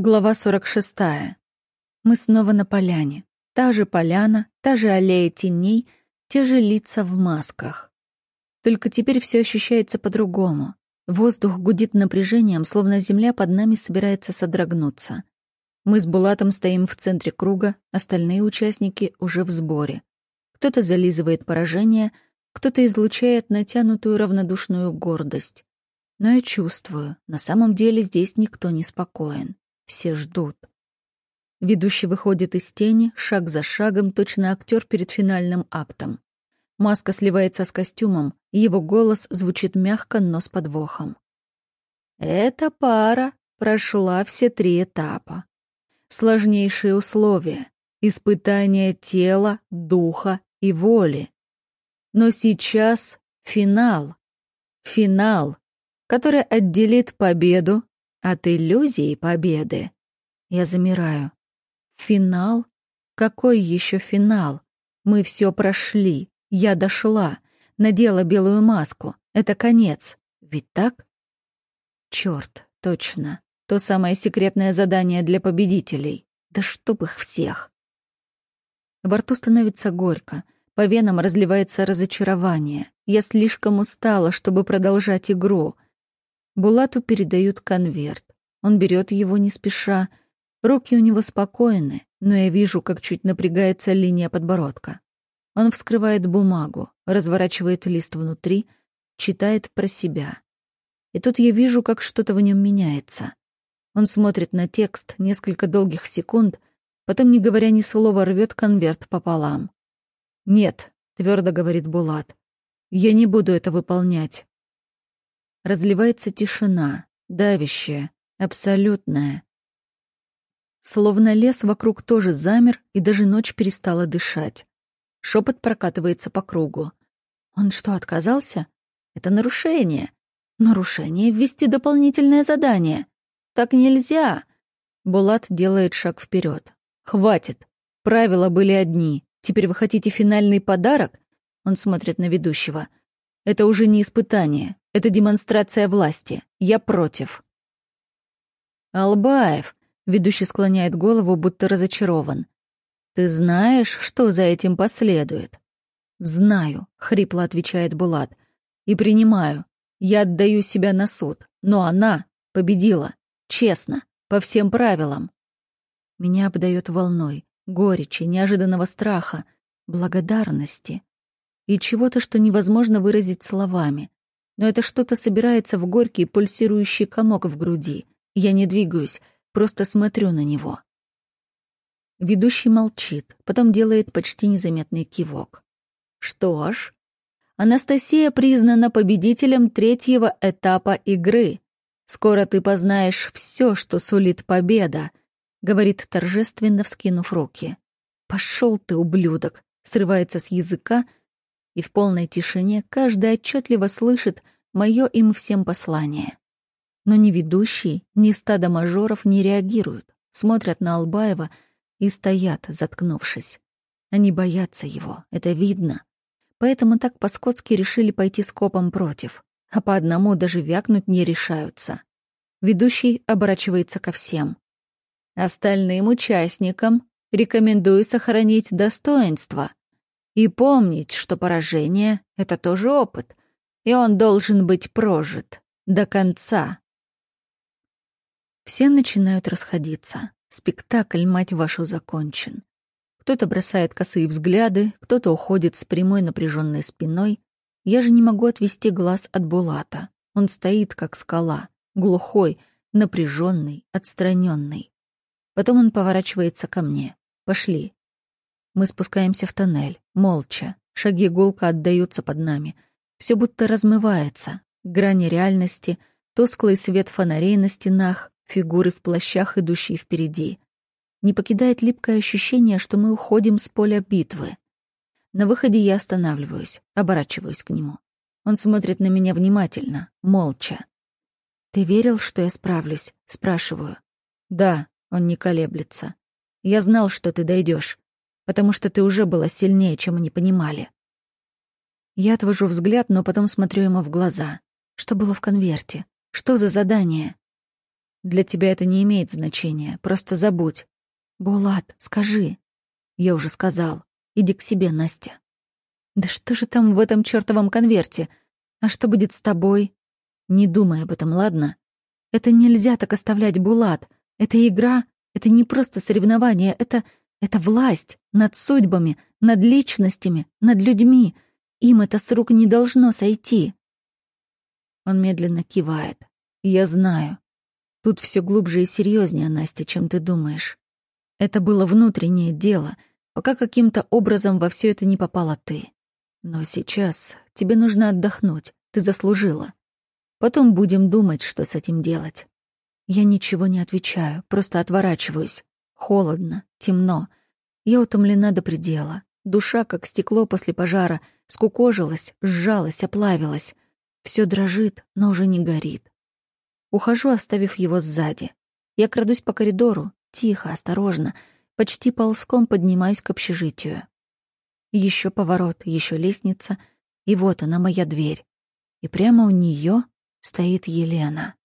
Глава 46. Мы снова на поляне. Та же поляна, та же аллея теней, те же лица в масках. Только теперь все ощущается по-другому. Воздух гудит напряжением, словно земля под нами собирается содрогнуться. Мы с Булатом стоим в центре круга, остальные участники уже в сборе. Кто-то зализывает поражение, кто-то излучает натянутую равнодушную гордость. Но я чувствую, на самом деле здесь никто не спокоен. Все ждут. Ведущий выходит из тени, шаг за шагом, точно актер перед финальным актом. Маска сливается с костюмом, его голос звучит мягко, но с подвохом. Эта пара прошла все три этапа. Сложнейшие условия, испытания тела, духа и воли. Но сейчас финал. Финал, который отделит победу от иллюзии победы. Я замираю. Финал? Какой еще финал? Мы все прошли. Я дошла. Надела белую маску. Это конец. Ведь так? Черт, точно. То самое секретное задание для победителей. Да чтоб их всех. Во рту становится горько. По венам разливается разочарование. Я слишком устала, чтобы продолжать игру — Булату передают конверт. Он берет его не спеша. Руки у него спокойны, но я вижу, как чуть напрягается линия подбородка. Он вскрывает бумагу, разворачивает лист внутри, читает про себя. И тут я вижу, как что-то в нем меняется. Он смотрит на текст несколько долгих секунд, потом, не говоря ни слова, рвет конверт пополам. «Нет», — твердо говорит Булат, — «я не буду это выполнять. Разливается тишина, давящая, абсолютная. Словно лес вокруг тоже замер, и даже ночь перестала дышать. Шепот прокатывается по кругу. Он что, отказался? Это нарушение. Нарушение — ввести дополнительное задание. Так нельзя. Булат делает шаг вперед. Хватит. Правила были одни. Теперь вы хотите финальный подарок? Он смотрит на ведущего. Это уже не испытание. Это демонстрация власти. Я против. Албаев, ведущий склоняет голову, будто разочарован. Ты знаешь, что за этим последует? Знаю, хрипло отвечает Булат. И принимаю. Я отдаю себя на суд. Но она победила. Честно. По всем правилам. Меня обдает волной, горечи, неожиданного страха, благодарности и чего-то, что невозможно выразить словами но это что-то собирается в горький пульсирующий комок в груди. Я не двигаюсь, просто смотрю на него. Ведущий молчит, потом делает почти незаметный кивок. Что ж, Анастасия признана победителем третьего этапа игры. Скоро ты познаешь все, что сулит победа, говорит торжественно, вскинув руки. Пошел ты, ублюдок, срывается с языка, и в полной тишине каждый отчетливо слышит мое им всем послание. Но ни ведущий, ни стадо мажоров не реагируют, смотрят на Албаева и стоят, заткнувшись. Они боятся его, это видно. Поэтому так по-скотски решили пойти скопом против, а по одному даже вякнуть не решаются. Ведущий оборачивается ко всем. Остальным участникам рекомендую сохранить достоинство и помнить, что поражение — это тоже опыт, и он должен быть прожит до конца. Все начинают расходиться. Спектакль, мать вашу, закончен. Кто-то бросает косые взгляды, кто-то уходит с прямой напряженной спиной. Я же не могу отвести глаз от Булата. Он стоит, как скала, глухой, напряженный, отстраненный. Потом он поворачивается ко мне. «Пошли, мы спускаемся в тоннель, молча. Шаги гулко отдаются под нами. Все будто размывается. Грани реальности, тусклый свет фонарей на стенах, фигуры в плащах, идущие впереди. Не покидает липкое ощущение, что мы уходим с поля битвы. На выходе я останавливаюсь, оборачиваюсь к нему. Он смотрит на меня внимательно, молча. «Ты верил, что я справлюсь?» — спрашиваю. «Да», — он не колеблется. «Я знал, что ты дойдешь потому что ты уже была сильнее, чем они понимали. Я отвожу взгляд, но потом смотрю ему в глаза. Что было в конверте? Что за задание? Для тебя это не имеет значения, просто забудь. Булат, скажи. Я уже сказал. Иди к себе, Настя. Да что же там в этом чёртовом конверте? А что будет с тобой? Не думай об этом, ладно? Это нельзя так оставлять, Булат. Это игра, это не просто соревнование, это... это власть над судьбами, над личностями, над людьми. Им это с рук не должно сойти. Он медленно кивает. Я знаю. Тут все глубже и серьезнее, Настя, чем ты думаешь. Это было внутреннее дело, пока каким-то образом во все это не попала ты. Но сейчас тебе нужно отдохнуть, ты заслужила. Потом будем думать, что с этим делать. Я ничего не отвечаю, просто отворачиваюсь. Холодно, темно. Я утомлена до предела. Душа, как стекло после пожара, скукожилась, сжалась, оплавилась. Все дрожит, но уже не горит. Ухожу, оставив его сзади. Я крадусь по коридору, тихо, осторожно, почти ползком поднимаюсь к общежитию. Еще поворот, еще лестница, и вот она, моя дверь. И прямо у нее стоит Елена.